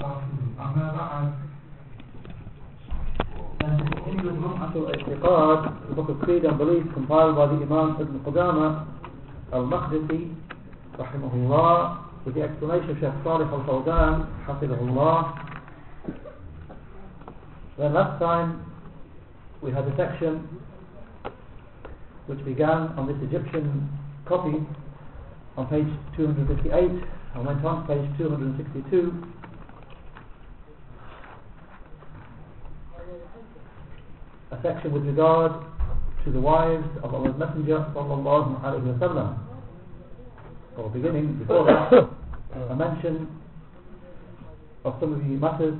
أما بعد And to continue with Lum'atul I'tiqad, the book of Creed and Belief compiled by the Imam Ibn Qudama al-Maqdisi, rahimahullah, with the explanation of Shaykh Salih al-Fawdan, hafidhahullah. Then last time we had a section which began on this Egyptian copy on page 258 and went on to page 262 section with regard to the wives of Allah's Messenger sallallahu alayhi wa sallam. Or beginning, before that, a mention of some of the matters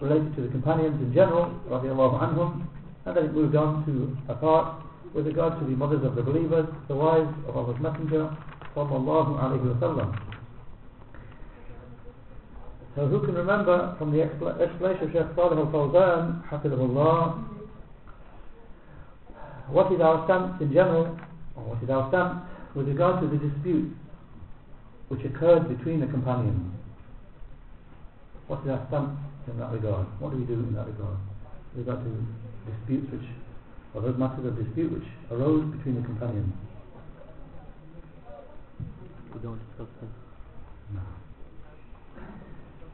related to the companions in general, radiallahu anhum, and then it moved on to a part with regard to the mothers of the believers, the wives of Allah's Messenger sallallahu alayhi wa sallam. So who can remember from the explanation of Shaykh Salih al-Fawzan, hafidhahullah, what is our stance in general, or what is our stance with regard to the dispute which occurred between the companions? What is our stance in that regard? What do we do in that regard? With regard to disputes which, or those matters of dispute which arose between the companions? We don't discuss them. No.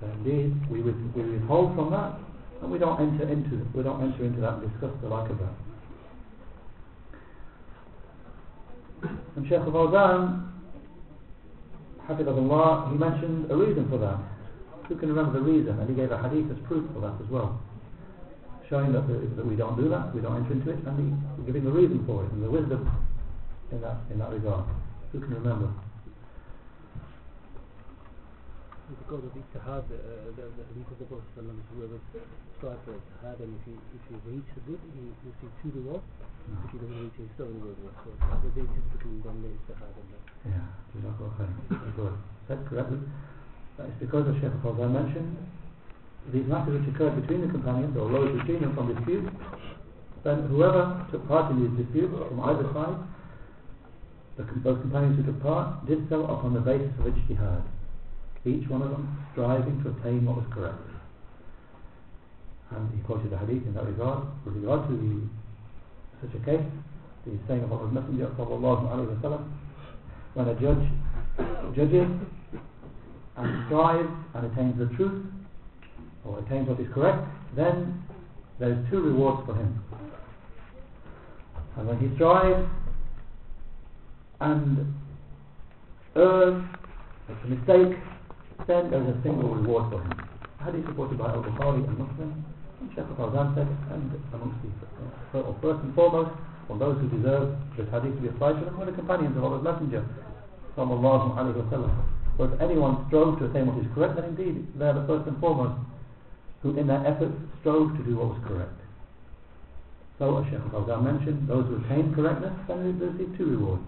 So indeed, we, with, we withhold from that, and we don't enter into we don't enter into that and discuss the like of that. And Shaykh al-Fawzan, Hafidahullah, he mentioned a reason for that. Who can remember the reason? And he gave a hadith as proof for that as well. Showing that, the, that we don't do that, we don't enter into it, and he, giving the reason for it, and the wisdom in that, in that regard. Who can remember? Because of Ijtihad, uh, the, the of the Prophet ﷺ, whoever strives for Ijtihad, and if he, if he reaches it, he receives two rewards. If he doesn't reach it, he still rewards. So the basis between them the Ijtihad and the Yeah, Jazakallah khair. Very good. Said correctly. That is because as Shaykh Fawzan mentioned, these matters which occurred between the companions or arose between them from dispute, then whoever took part in these disputes from either side, the, those companions who took part did so upon the basis of which he ijtihad. Each one of them striving to attain what was correct. And he quoted the hadith in that regard. With regard to the, such a case, the saying of Allah's Messenger alayhi wa when a judge judges and strives and attains the truth or attains what is correct, then there is two rewards for him. And when he strives and errs, makes a mistake, then there is a single reward for him. Hadith supported by Al-Bukhari and Muslim. And Shaykh al-Fawzan said, and amongst the uh, first and foremost, from those who deserve this hadith to be applied to them were the companions of Allah's Messenger sallallahu alayhi wa sallam. So if anyone strove to attain what is correct, then indeed they are the first and foremost who in their efforts strove to do what was correct. So as Shaykh al-Fawzan mentioned, those who attained correctness, then they receive two rewards.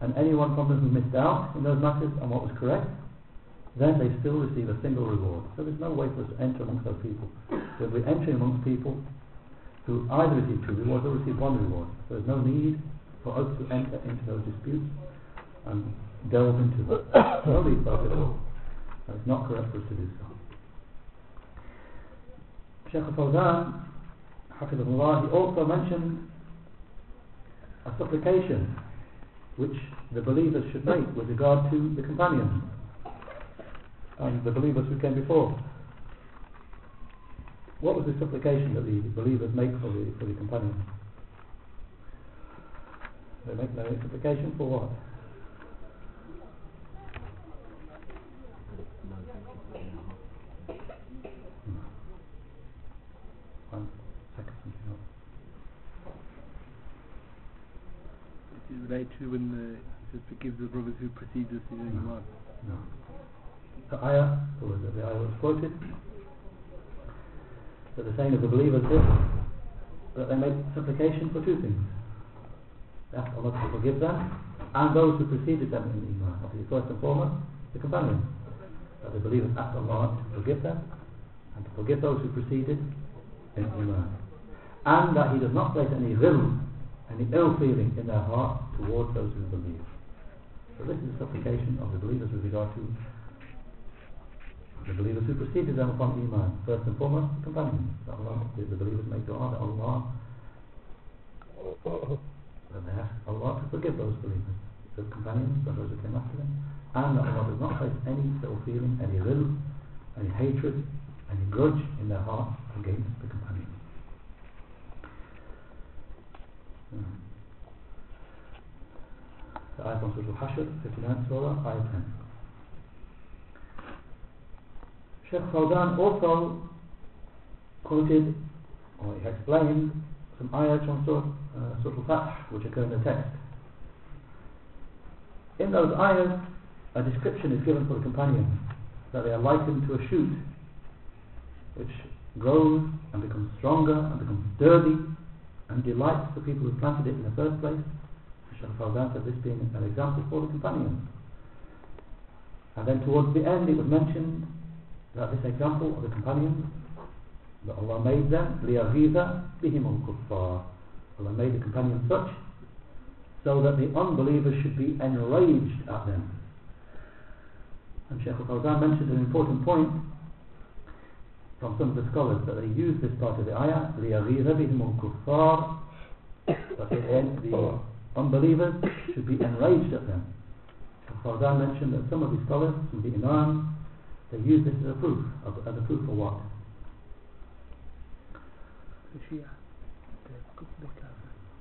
And anyone from them who missed out in those matters on what was correct, then they still receive a single reward. So there's no way for us to enter amongst those people. So we're entering amongst people who either receive two rewards or receive one reward. So there's no need for us to enter into those disputes and delve into them. no need for us at all. It's not correct for us to do so. Shaykh al-Fawzan, Hafidhullah, he also mentioned a supplication which the believers should make with regard to the companions and the believers who came before. What was the supplication that the believers make for the for the companions? They make no supplication for what? One second, something else. Related to when uh, it says forgive the brothers who precede us in Iman. No. The ayah, or the, the ayah was quoted, that the saying of the believers is that they make supplication for two things. Ask Allah to forgive them and those who preceded them in Iman. Obviously, first and foremost, the companions. That the believers ask Allah to forgive them and to forgive those who preceded in Iman. And that He does not place any ghil, any ill feeling in their heart towards those who believe. So this is a supplication of the believers with regard to the believers who preceded them upon Iman, first and foremost, the companions. Allah, the, the believers make dua that Allah, that they ask Allah to forgive those believers, the companions, and those who came after them, and that Allah does not place any ill feeling, any will, any hatred, any grudge in their hearts against the companions. Hmm. The ayat on Surah Al-Hashr, 59 Surah, ayat 10. Sheikh Fawzan also quoted, or explained, some on Surah, uh, Surah Al-Fath, which occur in the text. In those ayats, a description is given for the companions, that they are likened to a shoot, which grows and becomes stronger and becomes sturdy and delights the people who planted it in the first place. Shaykh Fawzan said this being an example for the companions. And then towards the end it was mentioned that this example of the companions, that Allah made them, لِيَغِيظَ بِهِمُ الْكُفَّارِ Allah made the companions such, so that the unbelievers should be enraged at them. And Shaykh Fawzan mentioned an important point from some of the scholars that they use this part of the ayah, لِيَغِيظَ بِهِمُ الْكُفَّارِ that the, the unbelievers should be enraged at them. Fawzan mentioned that some of the scholars, some of the Imams, they use this as a proof. As a proof for what?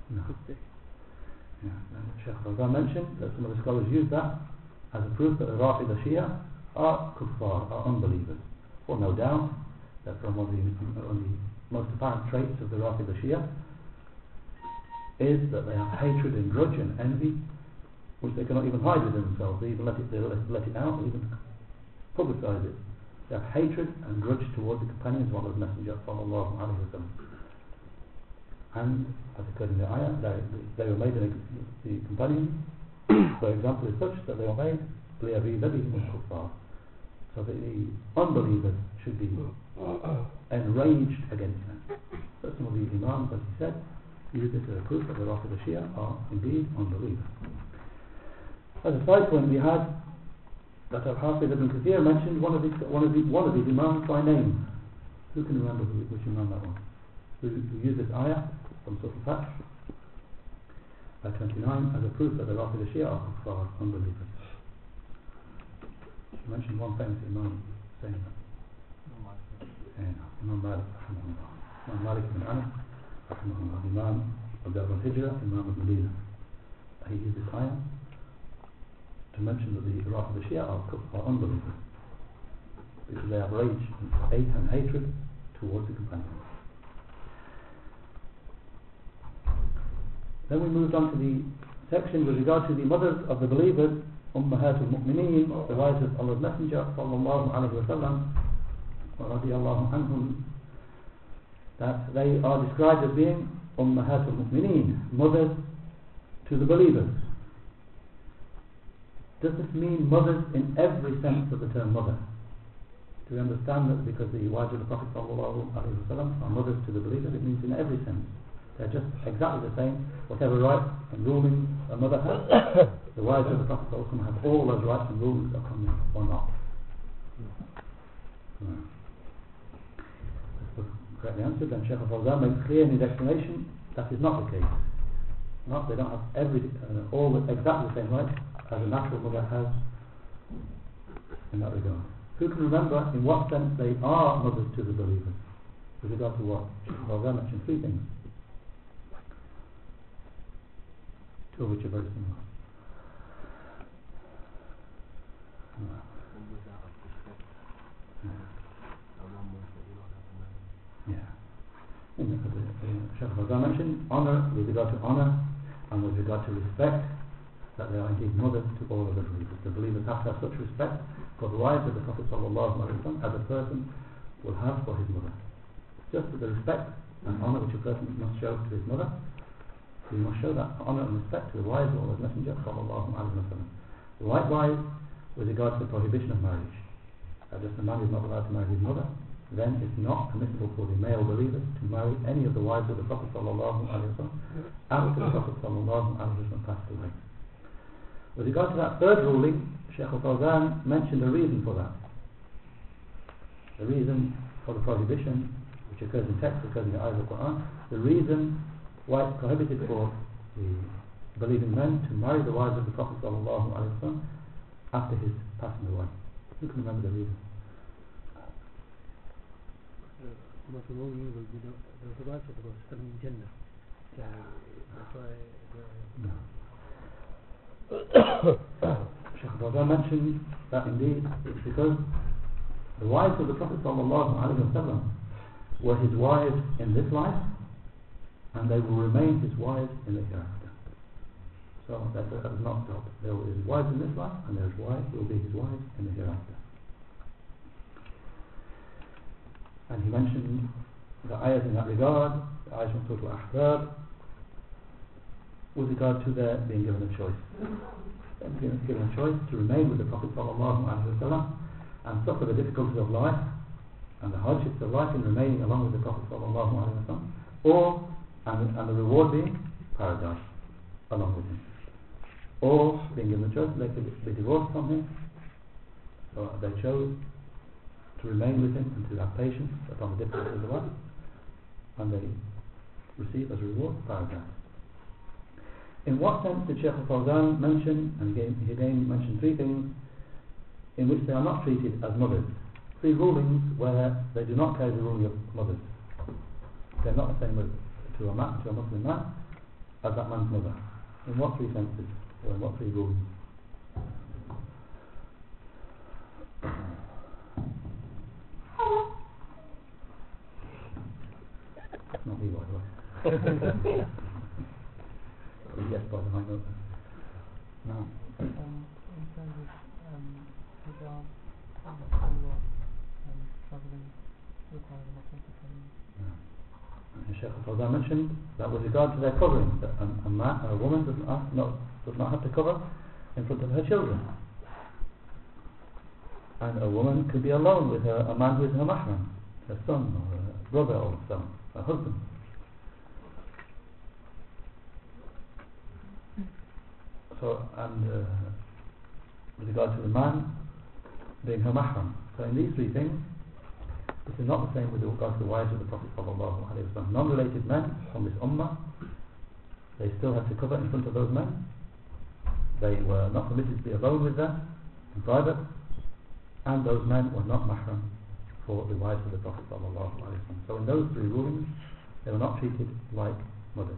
No. Yeah. Sheikh Fawzan mentioned that some of the scholars use that as a proof that the Rafid the Shia are kuffar, are unbelievers. Well, no doubt that from one of the, one of the most apparent traits of the Rafid the Shia is that they have hatred and grudge and envy which they cannot even hide within themselves. They even let it, they let, let it out, even publicize it. They have hatred and grudge towards the companions of Allah's Messenger sallallahu alayhi wa And as occurred in the ayah, they, they were made in the companions, for example, is such that they were made so that the unbelievers should be enraged against them. So some of the imams, as he said, use this as a proof that the Rafida Shia are indeed unbelievers. As a side point, we had that Al-Hafiz ibn Kathir mentioned one of these one of the one of these Imams by name. Who can remember who, which Imam that was? Who, who used this ayah from Surah Al-Fath, ayah 29, as a proof that the Rafid the Shia are unbelievers. He mentioned one famous Imam saying that. Imam Malik. Imam Malik ibn Anas. Imam of the Hijrah, Imam of Medina. He used this ayah to mention that the Iraq of the Shia are, are unbelievers because they have rage and hate and hatred towards the companions. Then we moved on to the section with regard to the mothers of the believers, Ummahat al-Mu'mineen, the wives of Allah's Messenger, sallallahu alayhi wa sallam, wa radiyallahu anhum, that they are described as being Ummahat al-Mu'mineen, mothers to the believers. Does this mean mothers in every sense of the term mother? Do we understand that because the wives of the Prophet wasallam are mothers to the believers, it means in every sense. They're just exactly the same. Whatever rights and rulings a mother has, the wives of the Prophet wasallam have all those rights and rulings upon them, or not. Hmm. This was correctly answered. Then Sheikh Al-Fawzan makes clear in his explanation that is not the case. Not, they don't have every, uh, all the, exactly the same rights as a natural mother has in that regard. Who can remember in what sense they are mothers to the believers? With regard to what? Well, I mentioned three things. Two of which are very similar. Yeah. Shaykh Fawzan mentioned honour with regard to honour and with regard to respect that they are indeed mothers to all of the believers. The believers have to have such respect for the wives of the Prophet wasallam as a person will have for his mother. Just the respect and honour which a person must show to his mother, he must show that honour and respect to the wives of Allah's Messenger alaihi. Likewise, with regard to the prohibition of marriage, that just a man is not allowed to marry his mother, then it's not permissible for the male believers to marry any of the wives of the Prophet wasallam after the Prophet wasallam passed away. With regard to that third ruling, Sheikh al-Fawzan mentioned a reason for that. The reason for the prohibition, which occurs in text, occurs in the ayah of the Quran, the reason why it's prohibited for the believing men to marry the wives of the Prophet ﷺ after his passing away. Who can remember the reason? No. Sheikh Fawzan mentioned that indeed it's because the wives of the Prophet were his wives in this life and they will remain his wives in the hereafter. So that, does not stop. They were his wives in this life and their wives will be his wives in the hereafter. And he mentioned the ayahs in that regard, the ayahs from Surah Al-Ahzab, with regard to their being given a choice. Them given, a choice to remain with the Prophet wasallam and suffer the difficulties of life and the hardships of life in remaining along with the Prophet wasallam, or and, and the reward being paradise along with him, or being given a choice they could be divorced from him. So they chose to remain with him and to have patience upon the difficulties of life, and they receive as a reward paradise. In what sense did Sheikh al-Fawzan mention, and again, he again mentioned three things in which they are not treated as mothers. Three rulings where they do not carry the ruling of mothers. They're not the same as to a man, to a Muslim man, as that man's mother. In what three senses, or in what three rulings? Not me, by the way. yes, by the high note. No. um, in terms of um, hijab, um, khalwa, travelling, requiring Muslim to come And Sheikh Al-Fawzan mentioned that with regard to their covering, that a, a man a woman does not, not, does not have to cover in front of her children. And a woman could be alone with her, a man who is her mahram, her son or her brother or son, her husband. So, and uh, with regard to the man being her mahram. So in these three things, this is not the same with regard to the wives of the Prophet wasallam. Non-related men from this ummah, they still had to cover in front of those men. They were not permitted to be alone with them in private, and those men were not mahram for the wives of the Prophet wasallam. So in those three rulings, they were not treated like mothers.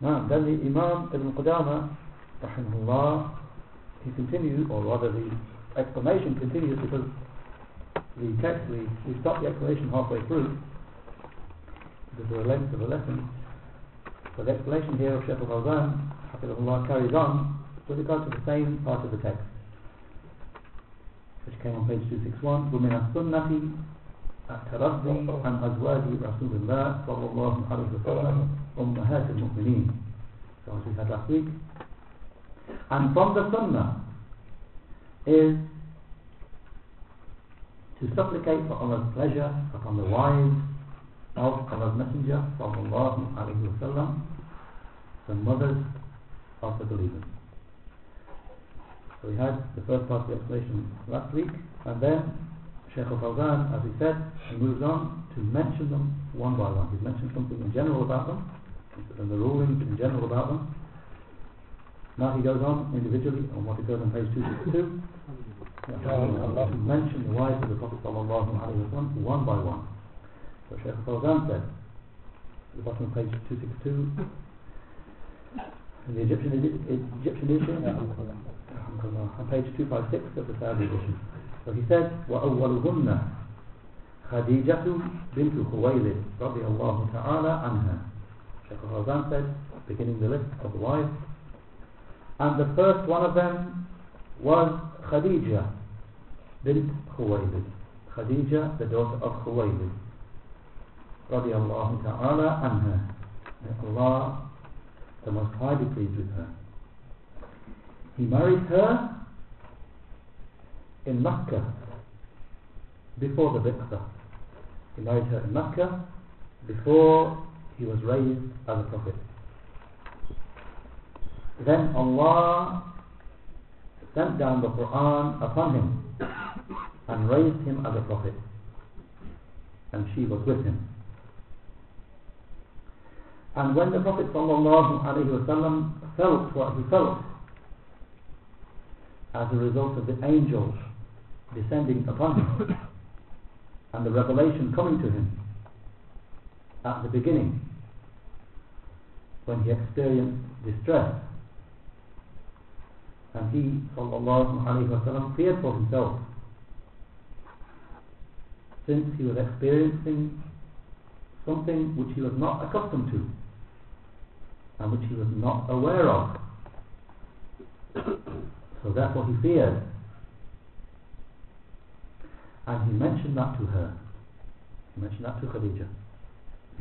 Now, then the Imam Ibn Qudama, rahimahullah, he continues, or rather the explanation continues because the text, we, we stop the explanation halfway through because of the length of the lesson. So the explanation here of Sheikh al-Fawzan, hafidhullah, carries on with regard to the same part of the text which came on page 261 ومن السنة الترضي عن أزواج رسول الله صلى الله عليه أمهات المؤمنين. So as we had last week. And from the sunnah is to supplicate for Allah's pleasure upon the wives of Allah's Messenger sallallahu alaihi wasallam, the mothers of the believers. So we had the first part of the explanation last week, and then Shaykh al-Fawzan, as he said, he moves on to mention them one by one. He's mentioned something in general about them, and the rulings in general about them. Now he goes on individually on what occurs on page 262 to mention the wives of the Prophet sallallahu alaihi wasallam one by one. So Shaykh al-Fawzan said, at the bottom of page 262, in the Egyptian, edi- Egyptian edition, on page 256 of the Saudi edition. So he said, وأولهن خديجة بنت خويلد رضي الله تعالى عنها. Shaykh al said, beginning the list of wives. And the first one of them was Khadija bint Khuwaylid. Khadija, the daughter of Khuwaylid. Radiallahu ta'ala anha. May Allah, the Most High, be pleased with her. He married her in Mecca before the Bi'thah. He married her in Mecca before he was raised as a prophet. Then Allah sent down the Quran upon him and raised him as a prophet and she was with him and when the Prophet wasallam felt what he felt as a result of the angels descending upon him and the revelation coming to him at the beginning when he experienced distress. And he sallallahu wasallam feared for himself. Since he was experiencing something which he was not accustomed to and which he was not aware of. So therefore he feared. And he mentioned that to her. He mentioned that to Khadija. and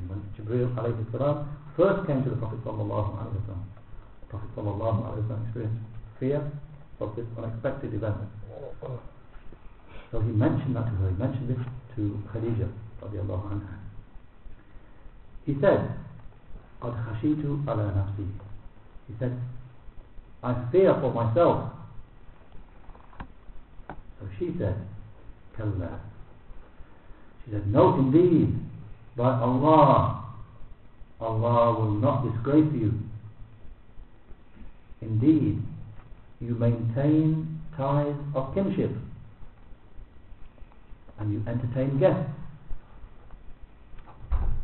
when Jibreel alayhi salam first came to the Prophet sallallahu alayhi wa sallam the Prophet sallallahu alayhi wa sallam experienced fear of this unexpected event so he mentioned that to her he mentioned this to Khadija radiallahu anha he said قد خشيت على نفسي he said I fear for myself so she said كلا she said no indeed by Allah Allah will not disgrace you indeed you maintain ties of kinship and you entertain guests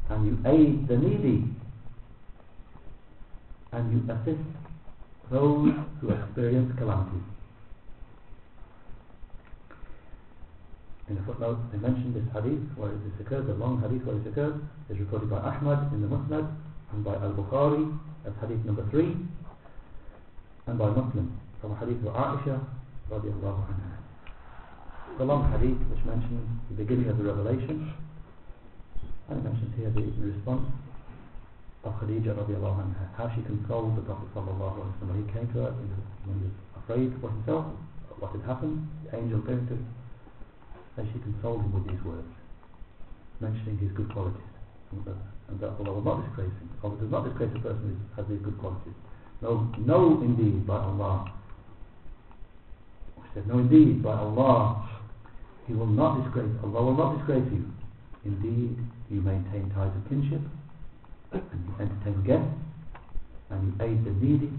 and you aid the needy and you assist those who experience calamity. In the footnote, they mentioned this hadith where this occurs, the long hadith where this occurs, is recorded by Ahmad in the Musnad and by Al-Bukhari as hadith number 3 and by Muslim from a hadith of Aisha radiallahu anha. The long hadith which mentions the beginning of the revelation and it mentions here the response of Khadija radiallahu anha, how she consoled the Prophet sallallahu alaihi wasallam. He came to her when he was afraid for himself, what had happened, the angel came to and she consoled him with these words, mentioning his good qualities. And that, Allah will not disgrace him. Allah does not disgrace a person who has these good qualities. No, no indeed by Allah. She said, no indeed by Allah, He will not disgrace, Allah will not disgrace you. Indeed, you maintain ties of kinship, and you entertain guests, and you aid the needy,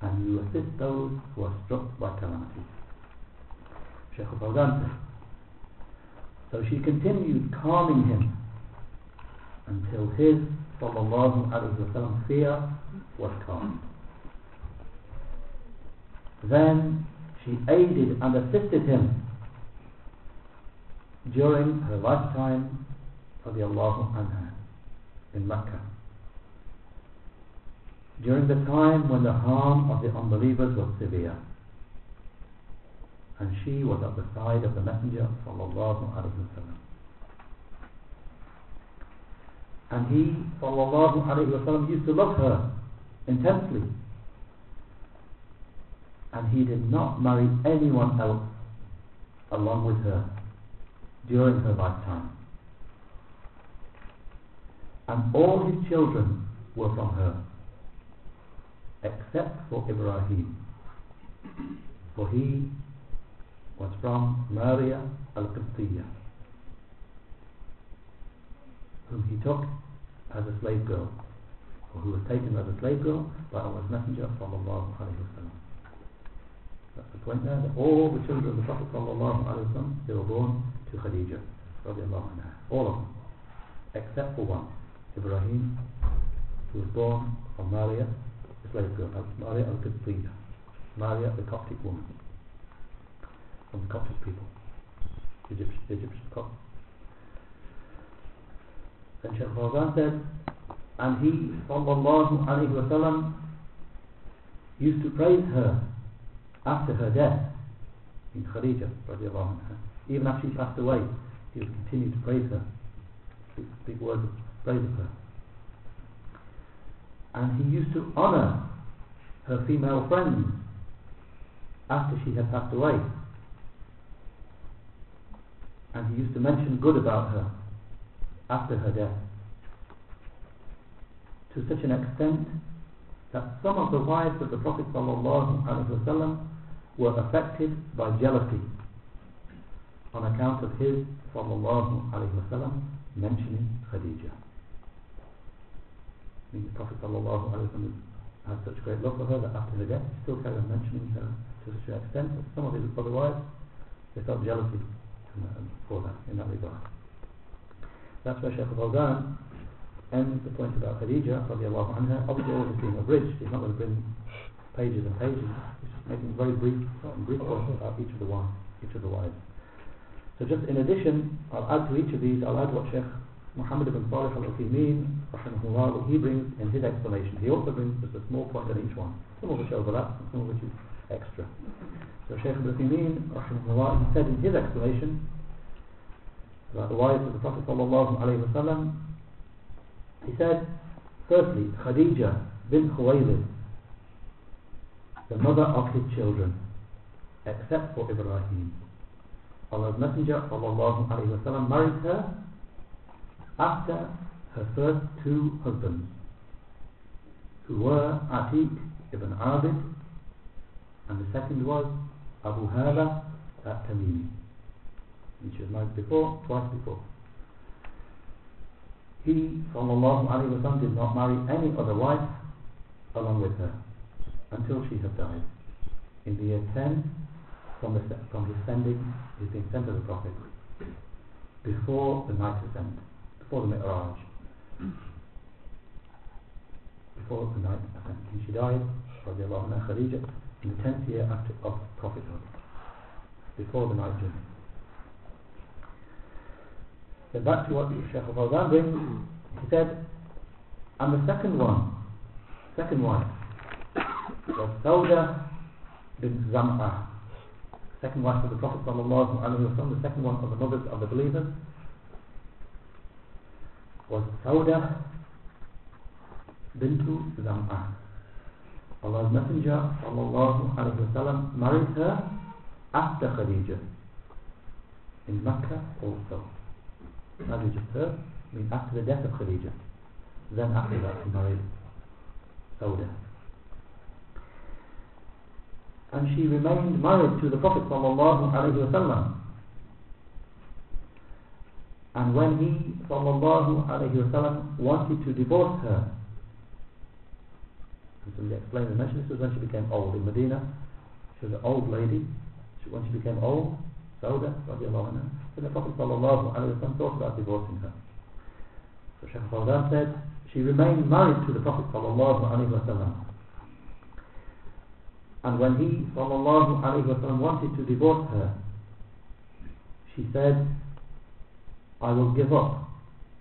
and you assist those who are struck by calamity. Shaykh al-Fawzan said, so she continued calming him until his sallallahu fear was calmed. Then she aided and assisted him during her lifetime anha in Mecca. During the time when the harm of the unbelievers was severe. And she was at the side of the Messenger sallam. And he sallam used to love her intensely. And he did not marry anyone else along with her during her lifetime. And all his children were from her, except for Ibrahim. For he was from Maria al-Qibtiyya, whom he took as a slave girl, or who was taken as a slave girl by Allah's Messenger sallallahu alayhi wa sallam. That's the point there, that all the children of the Prophet sallallahu alayhi wa sallam, they were born to Khadija radiallahu anha. All of them, except for one, Ibrahim, who was born from Maria, the slave girl, Maria al-Qibtiyya, Maria the Coptic woman, from the Coptic people, Egyptian, Egyptian Coptic. Then Shaykh Fawzan said, and he, sallallahu alayhi wa sallam, used to praise her after her death in Khadija radiallahu anha. Even after she passed away, he would continue to praise her, speak, speak words of praise of her. And he used to honour her female friends after she had passed away. And he used to mention good about her after her death. To such an extent that some of the wives of the Prophet ﷺ were affected by jealousy on account of his wasallam mentioning Khadija. I mean, the Prophet wasallam had such great love for her that after her death he still carried on mentioning her to such an extent that some of his other wives they felt jealousy for that in that regard. That's where Shaykh al-Fawzan ends the point about Khadija radiallahu anha. Obviously all is being abridged, he's not going to bring pages and pages, he's just making very brief, brief points about each of the wives, each of the wives. So just in addition, I'll add to each of these, I'll add what Shaykh Muhammad ibn Salih al-Uthaymeen, rahimahullah, what he brings in his explanation. He also brings just a small point on each one, some of which overlaps some of which is extra. So Shaykh ibn Uthaymeen, rahimahullah, he said in his explanation about the wives of the Prophet sallallahu alayhi wa he said, firstly, Khadija bin Khuwaylid, the mother of his children, except for Ibrahim. Allah's Messenger sallallahu alayhi wa married her after her first two husbands, who were Atiq ibn Abid, and the second was Abu Hala at Tamimi. She was married before, twice before. He, sallallahu alayhi wa did not marry any other wife along with her until she had died. In the year 10 from, the, from his sending, his being sent as a prophet, before the night ascent, before the Mi'raj, before the night ascent. And she died, radiallahu anha, Khadija, in the 10th year after of prophethood, before the night journey. Then back to what Shaykh al-Fawzan brings, he said, and the second one, second wife, was Sauda bin Zam'ah, second wife of the Prophet sallallahu alaihi wasallam, the second one of the mothers of the believers, was Sauda bintu Zam'ah. Allah's Messenger wasallam married her after Khadija in Mecca also. As we just heard, I mean after the death of Khadija. Then after that he married Sauda. And she remained married to the Prophet wasallam. And when he wasallam wanted to divorce her, so we explained and mentioned this was when she became old in Medina. She was an old lady. She, when she became old, Sauda radiallahu anha, then the Prophet sallallahu alaihi wasallam thought about divorcing her. So Shaykh Fawzan said, she remained married to the Prophet sallallahu alaihi wasallam. And when he sallallahu alaihi wasallam wanted to divorce her, she said, I will give up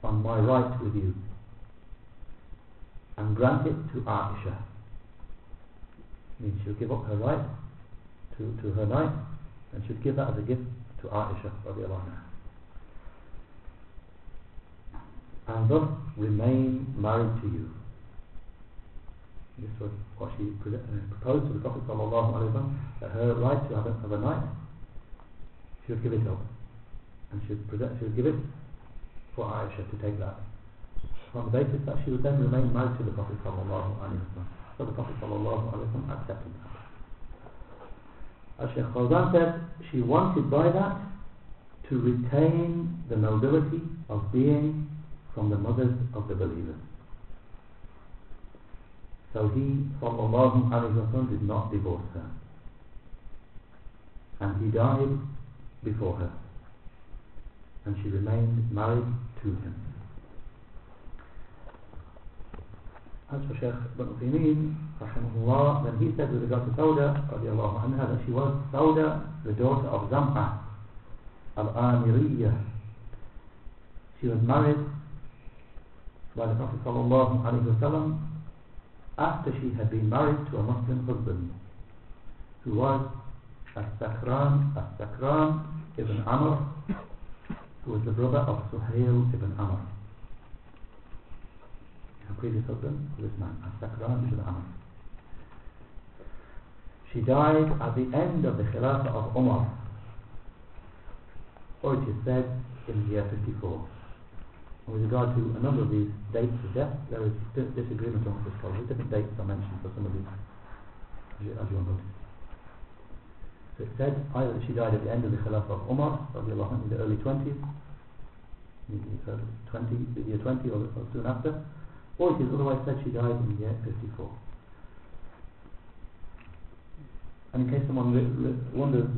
on my right with you and grant it to Aisha. Means she'll give up her right to, to her night and she'll give that as a gift to Aisha. And thus remain married to you. This was what she uh, proposed to the Prophet wasallam that her right to have a, a night, she would give it up, and she would, present, she would give it for Aisha to take that, on the basis that she would then remain married to the Prophet sallallahu Prophet sallallahu accepted that. As Sheikh Fawzan said, she wanted by that to retain the nobility of being from the mothers of the believers. So he, alayhi wa did not divorce her. And he died before her. And she remained married to him. As Shaykh Ibn rahimahullah, then he said with regard to Sauda, radiallahu anha, that she was Sauda, the daughter of Zam'ah, al-Amiriyah. She was married by the Prophet sallallahu alayhi wa sallam after she had been married to a Muslim husband who was As-Sakran As-Sakran ibn Amr who was the brother of Suhail ibn Amr man she died at the end of the Khilafah of Umar or it is said in the year 54 with regard to a number of these dates of death, there is dis disagreement amongst the scholars. Different dates are mentioned for some of these, as you, as you will. So it said either that she died at the end of the Khilafah of Umar, in the early 20s, maybe uh, 20, the year 20 or, or soon after, or it is otherwise said she died in the year 54. And in case someone wonders,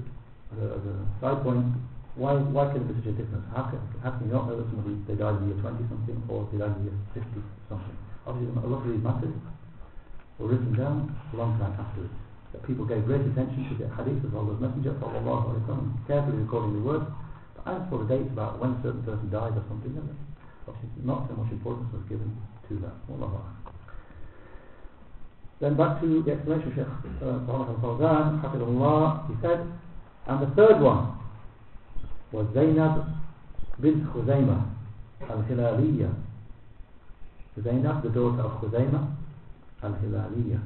as a, as a side point, why why can there be such a difference? How can, how can you not know that somebody they died in the year 20 something or they died in the year 50 something? Obviously, a lot of these matters were written down a long time afterwards. That people gave great attention to the hadith of Allah's Messenger, wasallam, carefully recording the words. But as for the dates about when a certain person died or something, obviously not so much importance was given to that. Wallahu. Then back to the explanation, Sheikh uh, al-Fawzan, Hafidullah, he said, and the third one was Zainab bint Khuzaymah al-Hilaliyah. Zainab, the daughter of Khuzaymah al-Hilaliyah.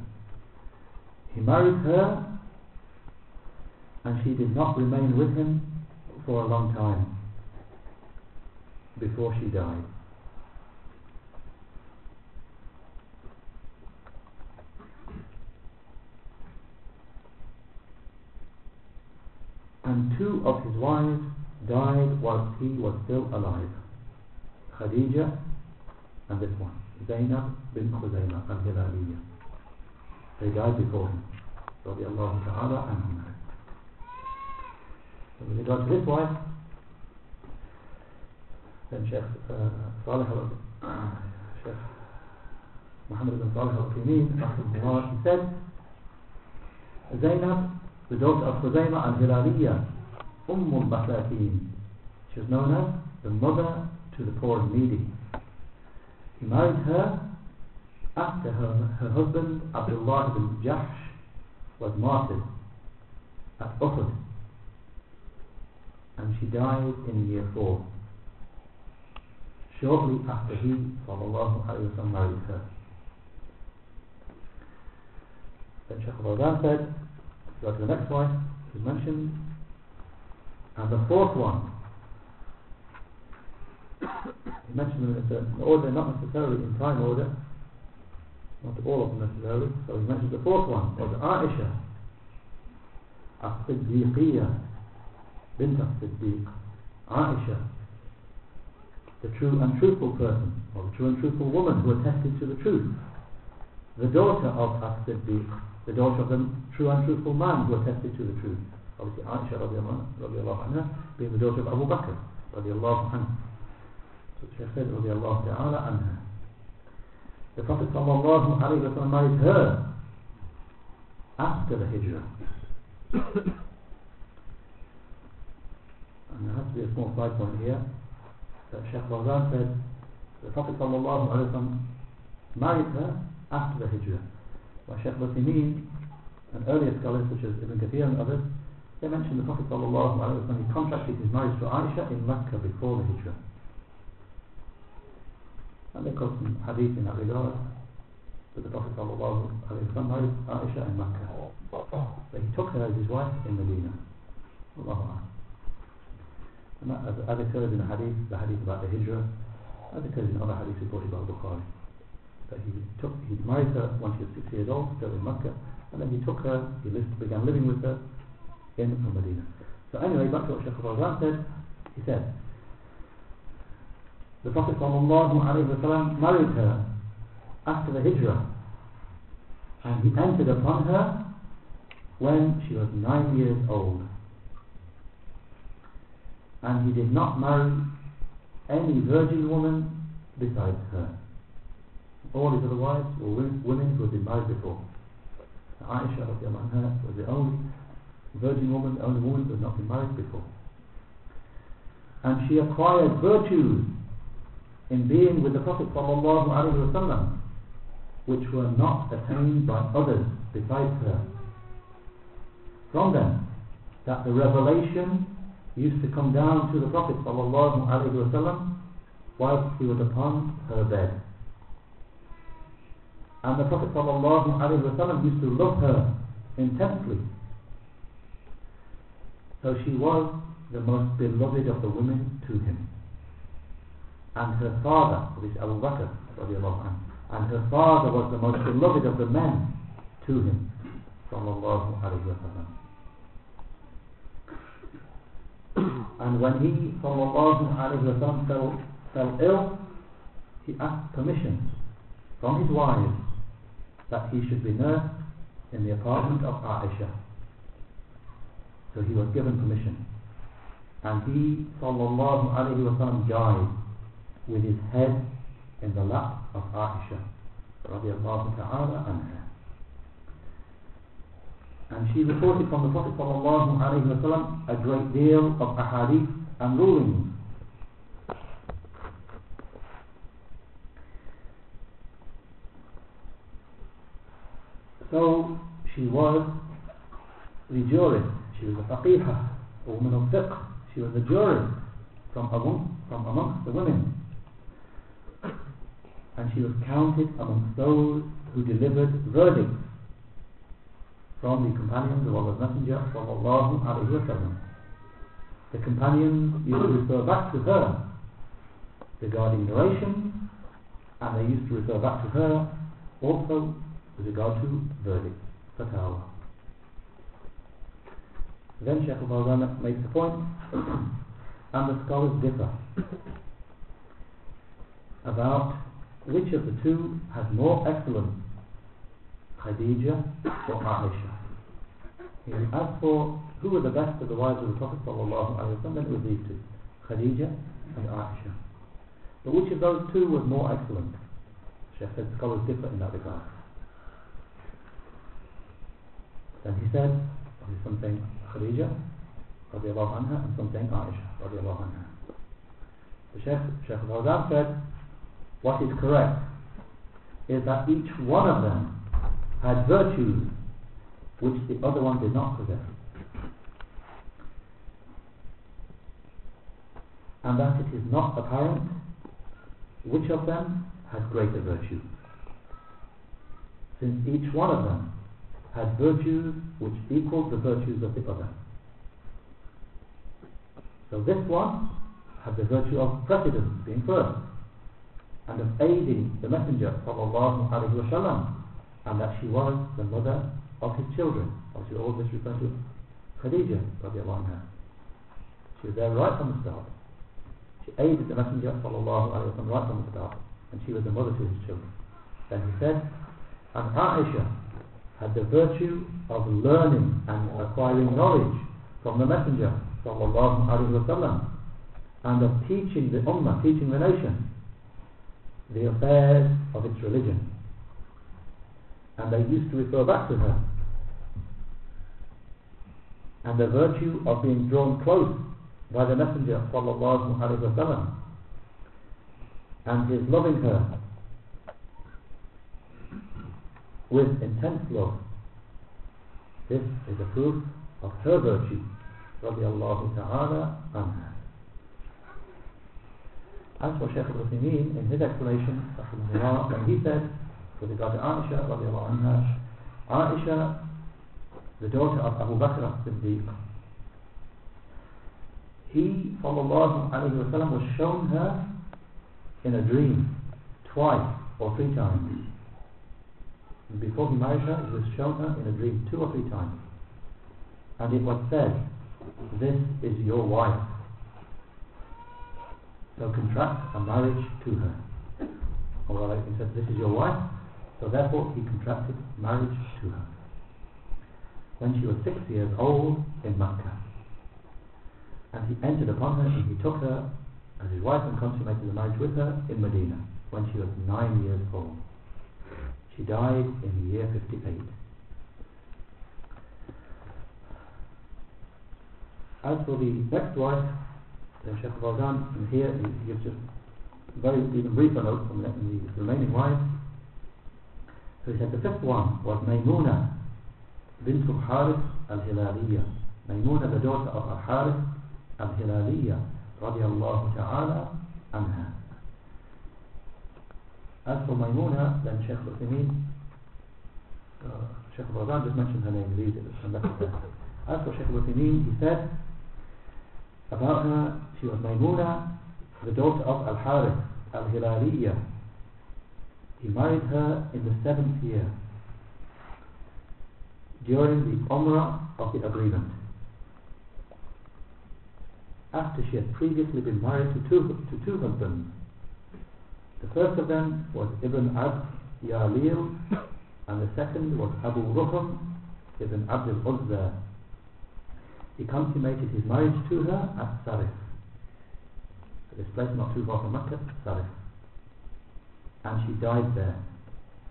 He married her and she did not remain with him for a long time before she died. And two of his wives died whilst he was still alive. Khadija and this one, Zainab bin Khuzaymah al-Hilaliyah. They died before him. Radiallahu ta'ala anhum. So with regard to his wife, then Sheikh uh, Salih al Sheikh Muhammad bin Salih rahimahullah, he said, Zainab, the daughter of Khuzaymah al-Hilaliyah, Umm al-Masakin. She was known as the mother to the poor and needy. He married her after her, her husband Abdullah ibn Jahsh was martyred at Uhud and she died in year 4 shortly after he wa married her then Shaykh al said go to the next wife who's mentioned. And the fourth one he mentioned them in a certain order not necessarily in time order not all of them necessarily. So he mentions the fourth one was Aisha As-Siddiqiyya bint As-Siddiq. Aisha the true and truthful person or the true and truthful woman who attested to the truth. The daughter of As-Siddiq the daughter of the true and truthful man who attested to the truth obviously Aisha radiallahu, anha being the daughter of Abu Bakr radiallahu anhu so said radiallahu ta'ala anha the Prophet sallallahu alayhi wa married her after the hijrah. and there has to be a small side point here that Sheikh Fawzan said the Prophet sallallahu alayhi wa married her after the hijrah. While Sheikh Ibn Uthaymeen and earlier scholars such as Ibn Kathir and others they mention the Prophet sallam he contracted his marriage to Aisha in Mecca before the hijrah. And they quote some hadith in that regard that the Prophet married Aisha in Makkah. But he took her as his wife in Medina. Allahu. And that, as, in the hadith, the hadith about the hijrah, as occurs in other hadiths reported by Bukhari. That he took, he married her when she was six years old, still in Makkah, and then he took her, he lived, began living with her in Medina. So anyway, back to what Shaykh al said, he said, the Prophet ﷺ married her after the hijrah and he entered upon her when she was nine years old. And he did not marry any virgin woman besides her all his other wives were women who had been married before Aisha was the only virgin woman, the only woman who had not been married before and she acquired virtues in being with the Prophet ﷺ which were not attained by others besides her. From them, that the revelation used to come down to the Prophet ﷺ whilst he was upon her bed. And the Prophet ﷺ used to love her intensely. So she was the most beloved of the women to him and her father, this Abu Bakr and her father was the most beloved of the men to him And when he sallam fell, fell ill, he asked permission from his wives that he should be nursed in the apartment of Aisha. So he was given permission. And he sallallahu alayhi wa sallam died with his head in the lap of Aisha radiallahu ta'ala anha. And she reported from the Prophet sallallahu alayhi wa sallam a great deal of ahadith and rulings. So she was the jurist, she was a faqihah, a woman of fiqh, she was a jurist from among, from amongst the women. And she was counted amongst those who delivered verdicts from the companions of Allah's Messenger sallallahu alayhi wa sallam. The companions used to refer back to her regarding narrations and they used to refer back to her also with regard to verdicts, fatawa. Then Sheikh al-Fawzan makes a point and the scholars differ about which of the two has more excellence, Khadija or Aisha. And as for who were the best of the wives of the Prophet wasallam, it was these two, Khadija and Aisha. But which of those two was more excellent? Sheikh said scholars differ in that regard. Then he said, some saying Khadija radiallahu anha and some saying Aisha radiallahu anha. The Sheikh, Sheikh al said, what is correct is that each one of them had virtues which the other one did not possess. And that it is not apparent which of them has greater virtue. Since each one of them had virtues which equaled the virtues of the other. So this one had the virtue of precedence, being first, and of aiding the Messenger alaihi wasallam, and that she was the mother of his children. Obviously, all this refers to Khadija radiallahu anha. She was there right from the start. She aided the Messenger sallallahu alaihi wasallam right from the start, and she was the mother to his children. Then he said, and Aisha had the virtue of learning and acquiring knowledge from the Messenger wasallam, and of teaching the ummah, teaching the nation the affairs of its religion. And they used to refer back to her. And the virtue of being drawn close by the Messenger alaihi and his loving her with intense love. This is a proof of her virtue radiallahu ta'ala anha. As for Shaykh al-Uthaymeen, in his explanation, when he said, with regard to Aisha, radiallahu anha, Aisha, the daughter of Abu Bakr as-Siddiq, he, sallallahu alayhi wa was shown her in a dream twice or three times. And before he married her, he was shown her in a dream two or three times. And it was said, this is your wife. So contract a marriage to her. Alright, he said, this is your wife. So therefore he contracted marriage to her. When she was six years old in Makkah. And he entered upon her and he took her as his wife and consummated the marriage with her in Medina when she was nine years old. She died in the year 58. As for the next wife, the Sheikh Fawzan, and here he gives just very even briefer note from the, the remaining wives. So he said the fifth one was Maymuna bint Harith al-Hilaliya. Maymuna, the daughter of al-Harith al-Hilaliya, radiallahu ta'ala anha. As for Maymuna, then Sheikh Uthaymeen, uh, Sheikh Fawzan just mentioned her name, leave it, come that. As for Sheikh Uthaymeen, he said about her, she was Maymuna, the daughter of Al-Harith Al-Hilaliya. He married her in the seventh year during the Umrah of the agreement. after she had previously been married to two, to two husbands. The first of them was Ibn Abd Yalil, and the second was Abu Ruham Ibn Abd al-Uzza. He consummated his marriage to her at Sarif. This place not too far from Mecca, Sarif. And she died there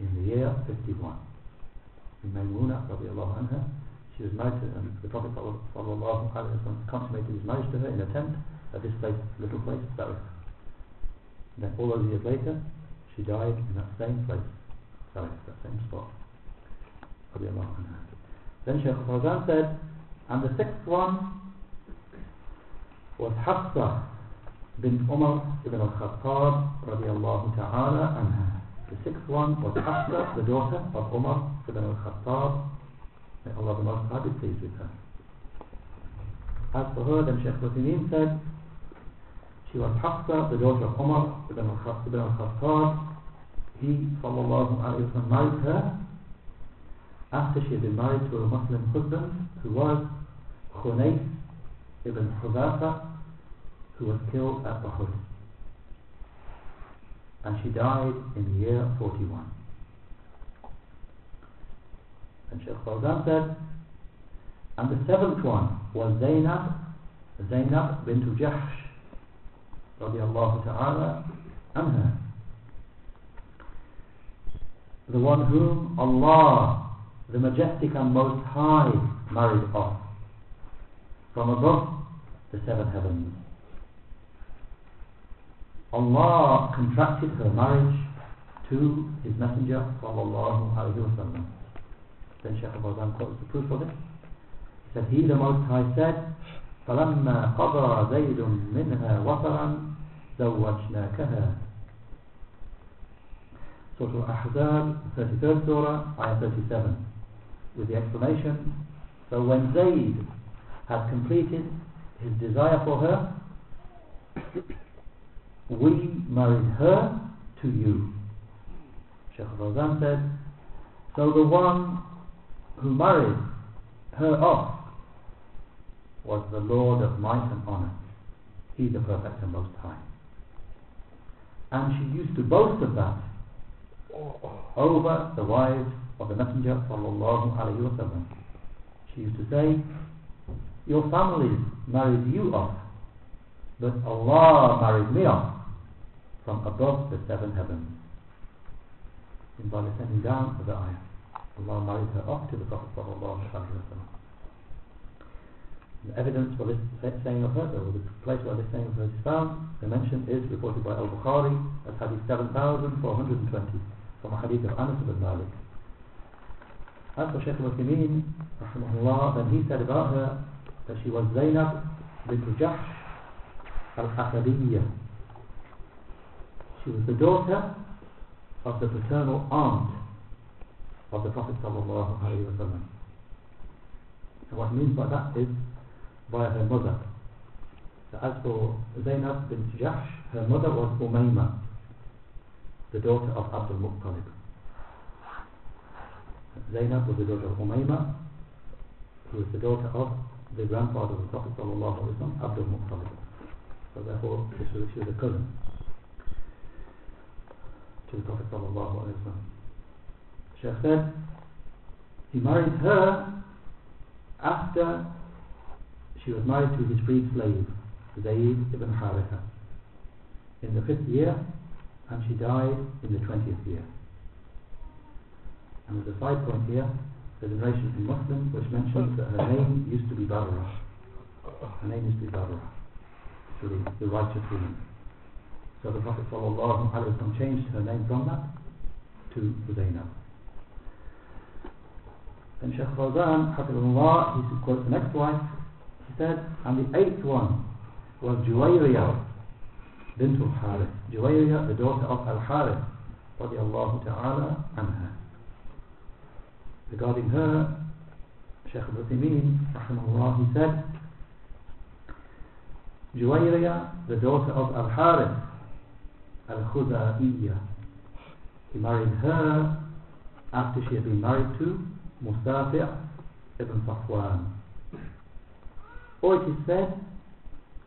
in the year 51. In Maymuna, radiallahu anha, she was married to, and the Prophet sallallahu alaihi wasallam consummated his marriage to her in a tent at this place, little place, Sarif. Then all those years later, she died in that same place, Sarif, that same spot. Then Shaykh Fawzan said, and the sixth one was Hafsa bint Umar ibn al-Khattab radiallahu ta'ala anha. The sixth one was Hafsa, the daughter of Umar ibn al-Khattab. May Allah the Most High be pleased with her. As for her, then Shaykh Hussein said, she was Hafsa, the daughter of Umar ibn al-Khattab. He, sallallahu alayhi wa married her after she had been married to a Muslim husband who was Khunays ibn Hudafa who was killed at Uhud. And she died in the year 41 and Shaykh Fawzan said and the seventh one was Zainab Zainab bint Jahsh رضي الله ta'ala anha. The one whom Allah, the Majestic and Most High, married off from above the seven heavens. Allah contracted her marriage to His Messenger sallallahu alaihi wasallam. Then Shaykh Al-Fawzan quotes the proof of it. He said, He the Most High said, فَلَمَّا قَضَى زَيْدٌ مِّنْهَا زوجناكها Surah Ahzab, 33rd Surah, Ayah 37, with the explanation, So when Zayd had completed his desire for her, we married her to you. Sheikh Fawzan said, So the one who married her off was the Lord of might and honor. He the perfect and most high and she used to boast of that over the wives of the Messenger sallallahu. She used to say, your families married you off, but Allah married me off from above the seven heavens. In by the sending down of the ayah, Allah married her off to the Prophet sallallahu alayhi wa sallam. The evidence for this saying of her, or the place where this saying of hers is found, the mention is reported by Al-Bukhari as hadith 7420 from a hadith of Anas ibn Malik. As for Shaykh al-Uthaymeen, rahimahullah, then he said about her that she was Zainab bint Jahsh al-Asadiyya. She was the daughter of the paternal aunt of the Prophet sallallahu alaihi wasallam. And what means by that is by her mother. So as for Zainab bint Jahsh, her mother was Umayma, the daughter of Abdul Muttalib. Zainab was the daughter of Umayma, who was the daughter of the grandfather of the Prophet wasallam, Abdul Muttalib. So therefore, this was, she was a cousin to the Prophet wasallam. Sheikh said, he married her after she was married to his freed slave, Zayd ibn Haritha, in the fifth year, and she died in the twentieth year. And there's a side point here, there's a narration in Muslim which mentions that her name used to be Barra. Her name used to be Barra. So the, righteous woman. So the Prophet ﷺ changed her name from that to Zainab. Then Shaykh Fawzan, Hafizullah, he quotes the next wife. Said, and the eighth one was Juwayriya bint al-Harith. Juwayriya, the daughter of al-Harith, radiallahu ta'ala anha. Regarding her, Shaykh al-Uthaymeen, rahimahullah, he said, Juwayriya, the daughter of al-Harith, al-Khuza'iyya. He married her after she had been married to Mustafi' ibn Safwan. Or it is said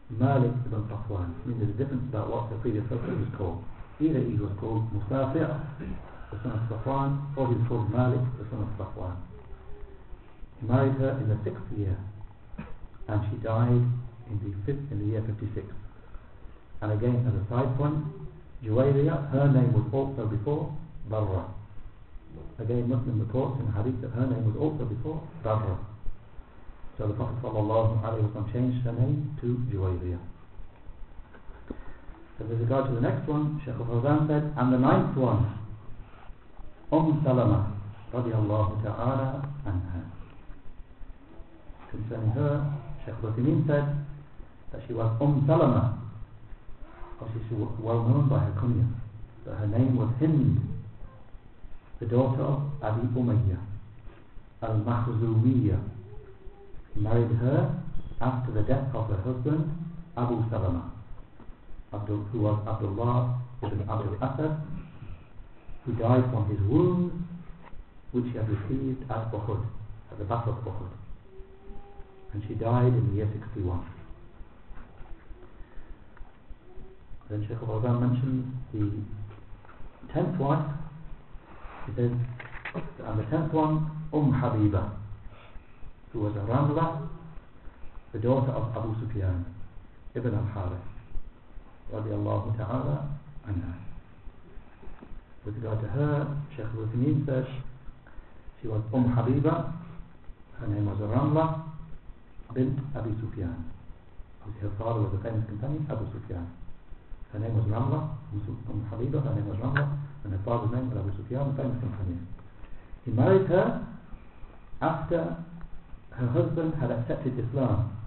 Malik ibn Safwan. I mean, there's a difference about what the previous husband was called. Either he was called Musafi', the son of Safwan, or he was called Malik, the son of Safwan. He married her in the sixth year, and she died in the fifth, in the year 56. And again, as a side point, Juwayriya, her name was also before Barra. Again, Muslim reports in Hadith that her name was also before Barra. So the Prophet ﷺ changed her name to Juwayriya. So with regard to the next one, Shaykh al-Fawzan said, and the ninth one, Umm Salama, radiallahu ta'ala anha. Concerning her, Shaykh al said that she was Umm Salama. Obviously she was well known by her kunya. But her name was Hind, the daughter of Abi Umayyah, al-Makhzumiyah. He married her after the death of her husband, Abu Salama, Abdul, who was Abdullah ibn Abdul Asad, who died from his wounds which he had received at Uhud, at the Battle of Uhud. And she died in the year 61. Then Sheikh al mentions the tenth wife. He says, and the tenth one, Umm Habiba, who was a Ramla, the daughter of Abu Sufyan, Ibn al-Harith, radiallahu ta'ala anha. With regard to her, Sheikh al says, she was Umm Habiba, her name was Ramla bint Abi Sufyan. Her father was a famous companion, Abu Sufyan. Her name was Ramla, Umm Habiba, her name was Ramla, and her father's name was Abu Sufyan, a famous companion. He married her after her husband had accepted Islam,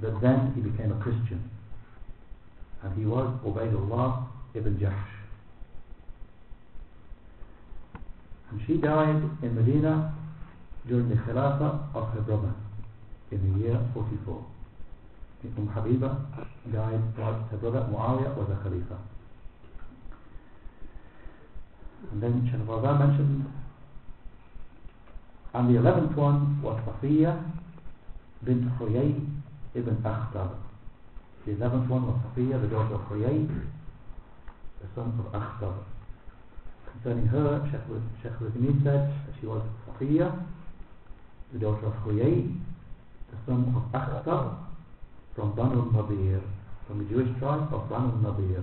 but then he became a Christian. And he was Ubaidullah ibn Jahsh. And she died in Medina during the Khilafah of her brother in the year 44. Umm Habiba died while her brother Muawiyah was a Khalifa. And then Shaykh Fawzan mentioned and the eleventh one was Safiya bint Huyay ibn Akhtab. The eleventh one was Safiya, the daughter of Huyay, the son of Akhtab. Concerning her, Sheikh Ruzmi said that she was Safiya, the daughter of Huyay, the son of Akhtab, from Banu Nadir, from the Jewish tribe of Banu Nadir.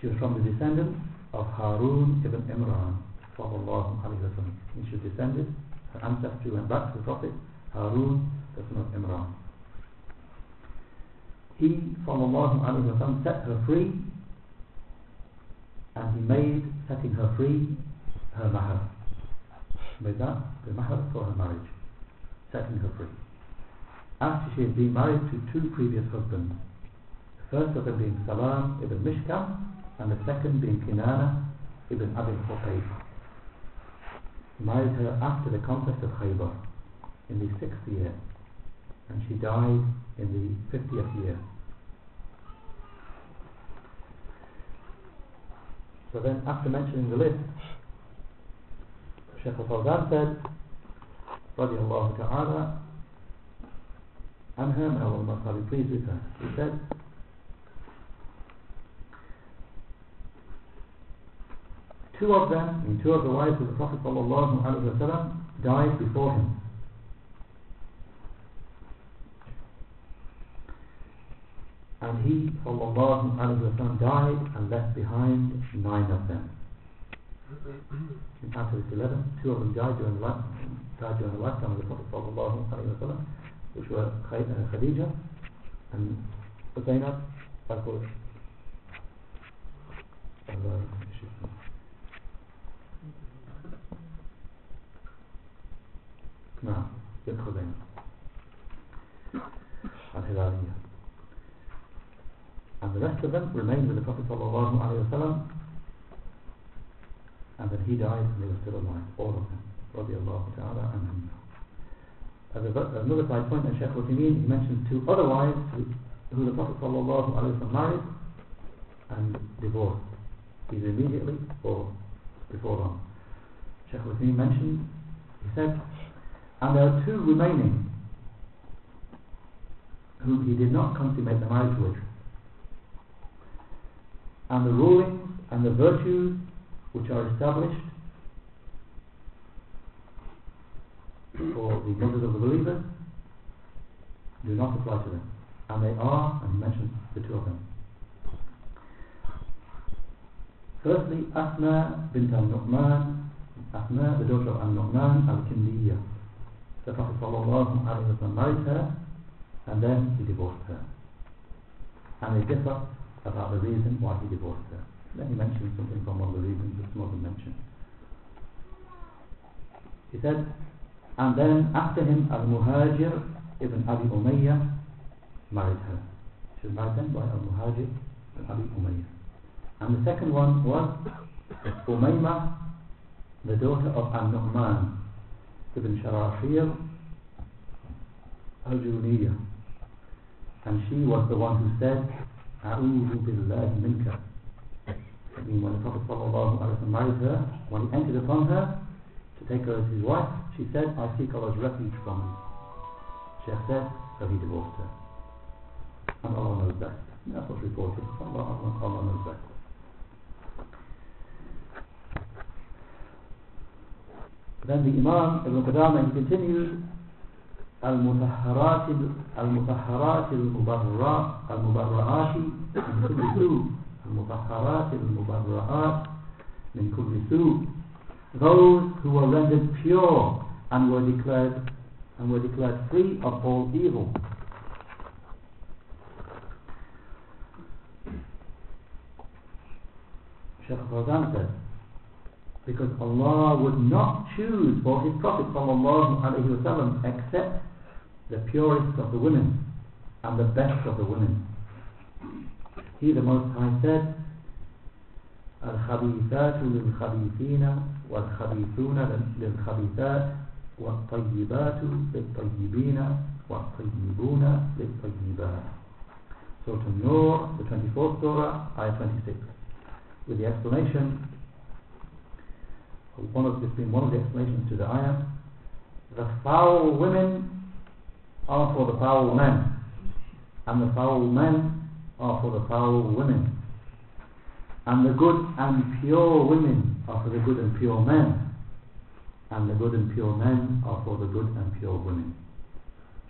She was from the descendants of Harun ibn Imran sallallahu alayhi wa sallam. And she descended, her ancestry went back to the Prophet Harun, the son of Imran. He, sallallahu alayhi wa sallam, set her free and he made setting her free her mahar. Made that the mahar for her marriage, setting her free. After she had been married to two previous husbands, the first of them being Salam ibn Mishkam and the second being Kinana ibn Abi Huqayq married her after the conquest of Khaybar in the sixth year and she died in the fiftieth year. So then after mentioning the list Shaykh al-Fawzan said رضي الله تعالى عنها may Allah be pleased with her he said Two of them, and two of the wives of the Prophet ﷺ died before him. And he ﷺ died and left behind nine of them. In chapter 11, two of them died during the, died during the lifetime of the Prophet ﷺ, which were uh, Khadija and Zainab, of course. نعم يأخذين الهلالية and the rest of them remained with the Prophet sallallahu alayhi wa sallam. And then he died and they were still alive all of them radiallahu ta'ala and as a, another side point that Sheikh Uthaymeen he mentions two other wives who, who the Prophet sallallahu alayhi wa sallam married and divorced. Either immediately or before long. Sheikh Uthaymeen mentioned he said and there are two remaining whom he did not consummate the marriage with. And the rulings and the virtues which are established for the mothers of the believers do not apply to them. And they are, and he mentions the two of them. Firstly, Asma bint al-Nu'man, Asma, the daughter of al-Nu'man al-Kindiya. The Prophet wa married her, and then he divorced her. And they differ about the reason why he divorced her. Let me mention something from one of the reasons that some of them mention. He said, and then after him, Al-Muhajir ibn Abi Umayyah married her. She was married then by Al-Muhajir ibn Abi Umayyah. And the second one was Umayma, the daughter of Al-Nu'man ibn Sharashir al-Juniyah. And she was the one who said, billahi minka. I mean, when the Prophet wasallam married her, when he entered upon her to take her as his wife, she said, I seek Allah's refuge from you. Sheikh said, so he divorced her. And Allah knows best. That's what's reported. Allah, Allah knows best. Then the Imam Ibn Qudama he continues المطهرات المطهرات المبررات المبررات من كل سوء المطهرات المبررات من كل سوء those who were rendered pure and were declared and were declared free of all evil Shaykh Fawzan said because Allah would not choose for His Prophet sallallahu alaihi wasallam except the purest of the women and the best of the women. He, the Most High, said, الخبيثات للخبيثين والخبيثون للخبيثات والطيبات للطيبين والطيبون للطيبات. Surah An-Nur, the 24th Surah, Ayah 26. With the explanation one of, it's been one of the explanations to the ayah. The foul women are for the foul men, and the foul men are for the foul women, and the good and pure women are for the good and pure men, and the good and pure men are for the good and pure women.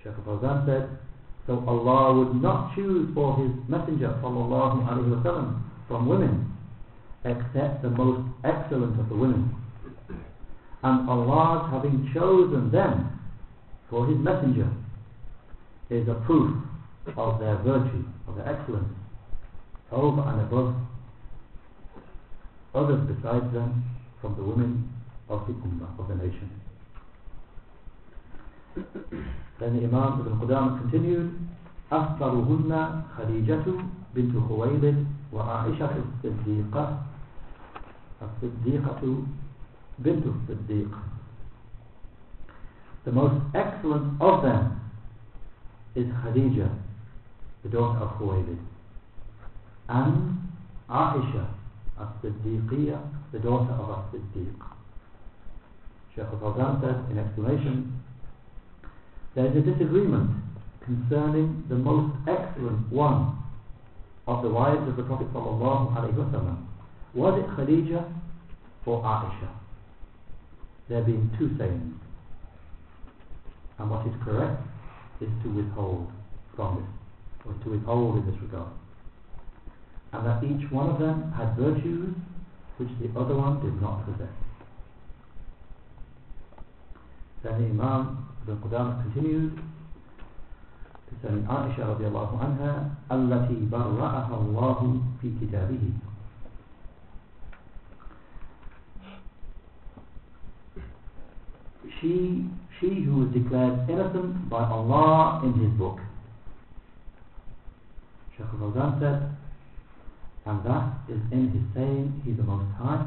Shaykh Fawzan said, so Allah would not choose for His Messenger wasallam from women except the most excellent of the women and Allah's having chosen them for His messenger is a proof of their virtue, of their excellence, over and above others besides them from the women of the Ummah, of the nation. then the Imam Ibn Qudam continued, أفضلهن خديجة بنت خويلد وعائشة الصديقة الصديقة Siddiq. The most excellent of them is Khadija, the daughter of Khuwaylid, and Aisha as-Siddiqiyya, the daughter of as-Siddiq. Shaykh al-Fawzan said in explanation, there is a disagreement concerning the most excellent one of the wives of the Prophet wasallam. Was it Khadija or Aisha? there being two sayings. And what is correct is to withhold from this, or to withhold in this regard. And that each one of them had virtues which the other one did not possess. Then the Imam Ibn Qudamah continued concerning Aisha radiallahu anha التي برأها الله في كتابه she, she who is declared innocent by Allah in His book. Shaykh al-Fawzan said, and that is in His saying, He the Most High,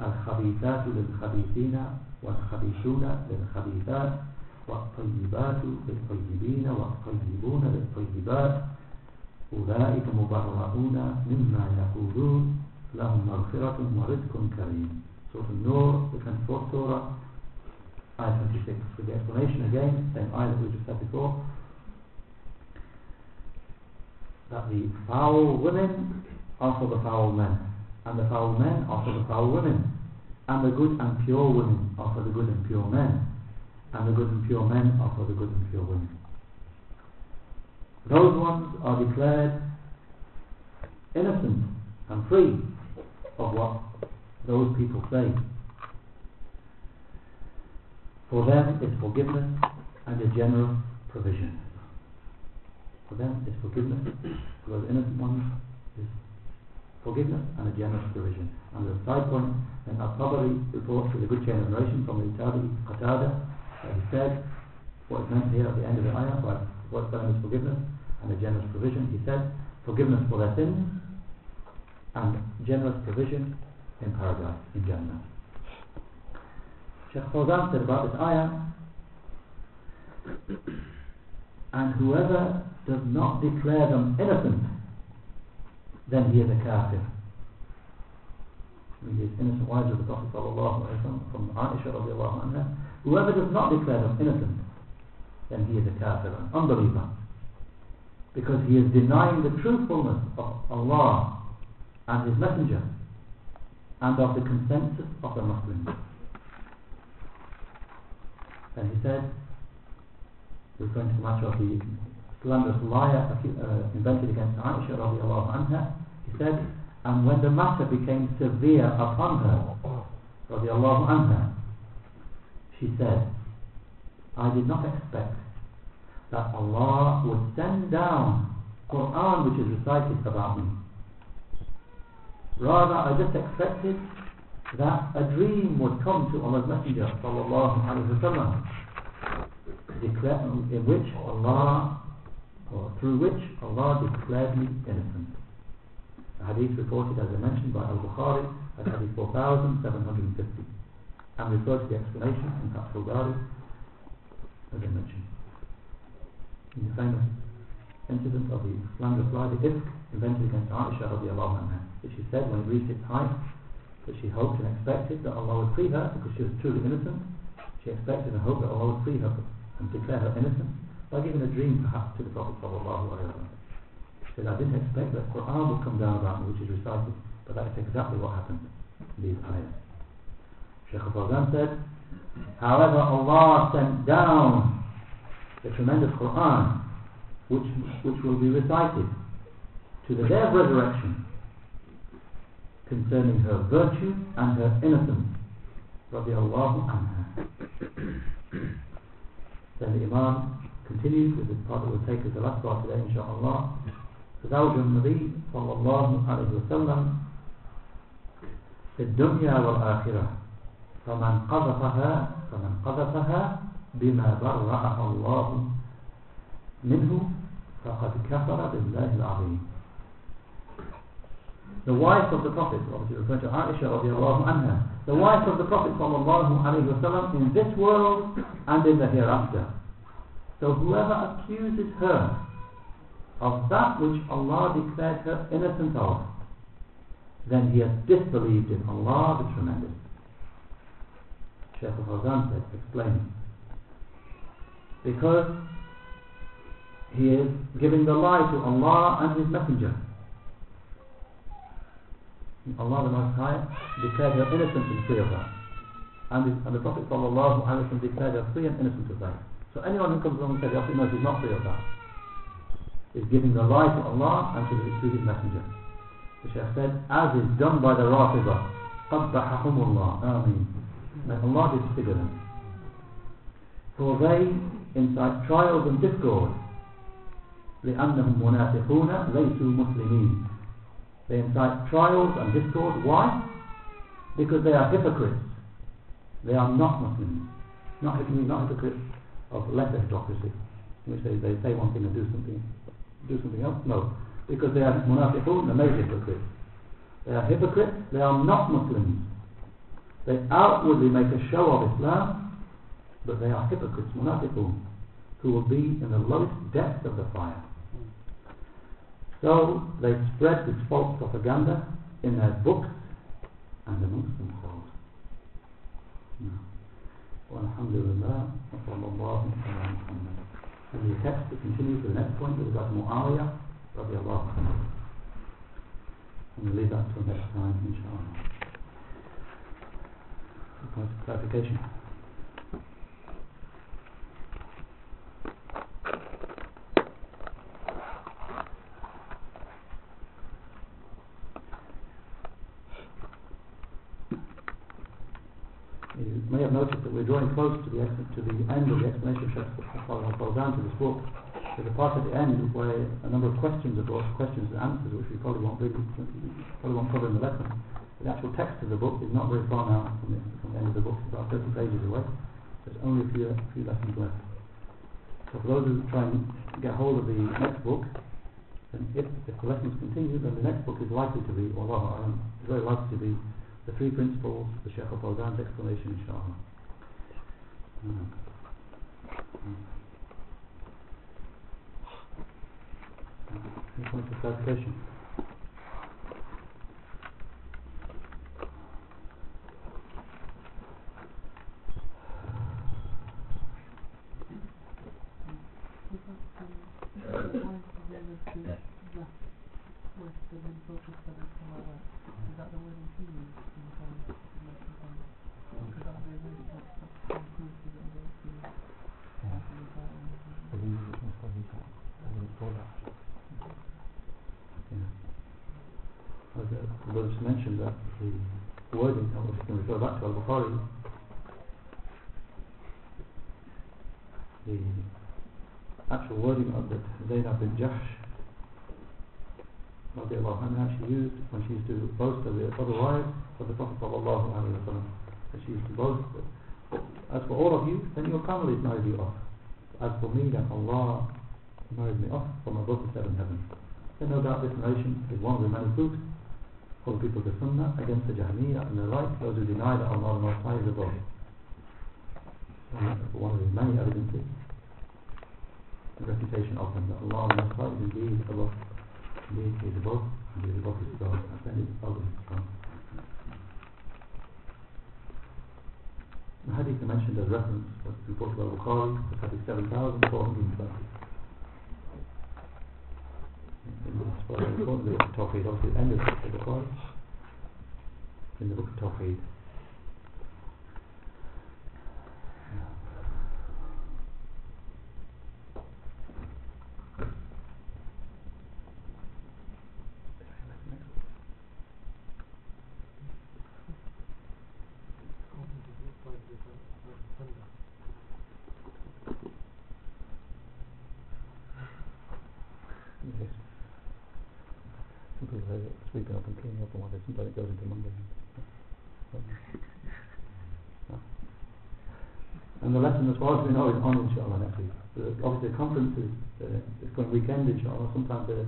الخبيثات للخبيثين والخبيثون للخبيثات والطيبات للطيبين والطيبون للطيبات أولئك مبرؤون مما يقولون لهم مغفرة ورزق كريم Surah An-Nur, the 24th Surah, ayah 26 with the explanation again, same ayah that we just said before. that the foul women are for the foul men, and the foul men are for the foul women, and the good and pure women are for the good and pure men, and the good and pure men are for the good and pure women. Those ones are declared innocent and free of what those people say. For them is forgiveness and a generous provision. For them is forgiveness, for those innocent ones is forgiveness and a generous provision. And the side point, and Al-Tabari reports with a good chain of narration from the Tabi Qatada, that he said, what is meant here at the end of the ayah, by what for them is forgiveness and a generous provision, he said, forgiveness for their sins and generous provision in paradise, in Jannah. Sheikh Fawzan said about this ayah, and whoever does not declare them innocent, then he is a kafir. These innocent wives of the Prophet wasallam from Aisha radiallahu anha, whoever does not declare them innocent, then he is a kafir, an unbeliever. Because he is denying the truthfulness of Allah and His Messenger and of the consensus of the Muslims. And he said, referring to the matter of the slanderous liar uh, invented against Aisha radiallahu anha, he said, and when the matter became severe upon her, radiallahu anha, she said, I did not expect that Allah would send down Quran which is recited about me. Rather, I just expected that a dream would come to Allah's Messenger wasallam, in which Allah, or through which Allah declared me innocent. The hadith reported, as I mentioned, by Al-Bukhari at hadith 4750, and referred to the explanation in Fathul Bari, as I mentioned. In the famous incident of the slander fly, the ifk invented against Aisha radiallahu anha, which she said when it reached its height, that she hoped and expected that Allah would free her because she was truly innocent. She expected and hoped that Allah would free her and declare her innocent by giving a dream perhaps to the Prophet. She said, I didn't expect that Quran would come down about me, which is recited, but that's exactly what happened in these ayahs. Sheikh Fawzan said, however, Allah sent down the tremendous Quran, which, which will be recited to the day of resurrection concerning her virtue and her innocence. Radiallahu anha. then the Imam continues with this part that will take us the last part today, inshaAllah. فزوج النبي صلى الله عليه وسلم في الدنيا والآخرة فمن قذفها فمن قذفها بما برأها الله منه فقد كفر بالله العظيم the wife of the Prophet, obviously referring to Aisha radiallahu anha, the wife of the Prophet sallallahu alayhi wasallam in this world and in the hereafter. So whoever accuses her of that which Allah declared her innocent of, then he has disbelieved in Allah the Tremendous. Shaykh al-Fawzan said, explaining. Because he is giving the lie to Allah and His Messenger. Allah the Most High declared her innocent and free of that. And the, and the Prophet sallallahu alaihi wasallam declared her free and innocent of that. So anyone who comes along and says, no, she's not free of that, is giving the lie to Allah and to, the, to His Messenger. The Shaykh said, as is done by the Rafidah, قَبَّحَهُمُ اللَّهِ Ameen. May Allah disfigure them. For they incite trials and discord. لأنهم منافقون ليسوا مسلمين they incite trials and discord. Why? Because they are hypocrites. They are not Muslims. Not, not hypocrites of lesser hypocrisy, which they, they say one thing and do something, do something else. No, because they are munafiqun, the major hypocrites. They are hypocrites. They are not Muslims. They outwardly make a show of Islam, but they are hypocrites, munafiqun, who will be in the lowest depths of the fire. So they spread this false propaganda in their books and amongst themselves. Alhamdulillah, And the text continues to the next point regard to Muawiyah radiallahu anhu. And we'll leave that till next time, inshallah. Some clarification. You may have noticed that we're drawing close to the, to the end of the explanation of Shaykh al-Fawzan to this book. There's a part at the end where a number of questions are brought, questions and answers, which we probably won't probably won't cover in the lesson. The actual text of the book is not very far now from the, from the end of the book, it's about 30 pages away. There's only a few, a few lessons left. So for those who try and get hold of the next book, then if, if the lessons continue, then the next book is likely to be, or um, it's very likely to be the three principles, the Sheikh al-Fawzan's explanation, inshallah. Any clarification? Is that the used in time? Because that would be a really good strong proof that it was the after the time. Yeah. As uh, the just mentioned that the wording, going to refer back to Al-Bukhari, the actual wording of that Zainab bin Jahsh anha she used when she used to boast of the other wives of the Prophet that she used to boast that, as for all of you then your family is married you off. As for me then Allah married me off from above the seven heavens. Then no doubt this narration is one of the many proofs for the people of the Sunnah against the Jahmiyyah and the like those who deny that Allah the Most High is above. Uh, one of the many evidences the reputation of them that Allah the Most High is indeed above. Indeed he is above and he is above his throne ascended above his throne the hadith mentioned as reference was reported by Bukhari was hadith 7420 in the as far as important the book of Tawheed obviously the end of the Bukhari in the book of Tawheed Yes. Some people say that sweeping up and cleaning up and whatever, sometimes it goes into Monday. And the lesson, as far as we know, is on inshallah next week. The, obviously, the conference is uh, it's going weekend inshallah. Sometimes the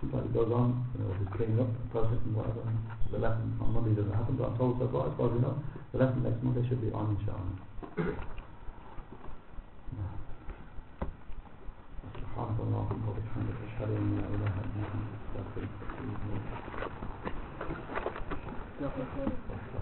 sometimes it goes on, you know, just cleaning up, processing whatever. And the lesson on Monday doesn't happen, but I'm told so far, as far as we know, the lesson next Monday should be on inshallah. سبحانك اللهم وبحمدك أشهد أن لا إله إلا أنت أستغفرك وأتوب إليك Yeah.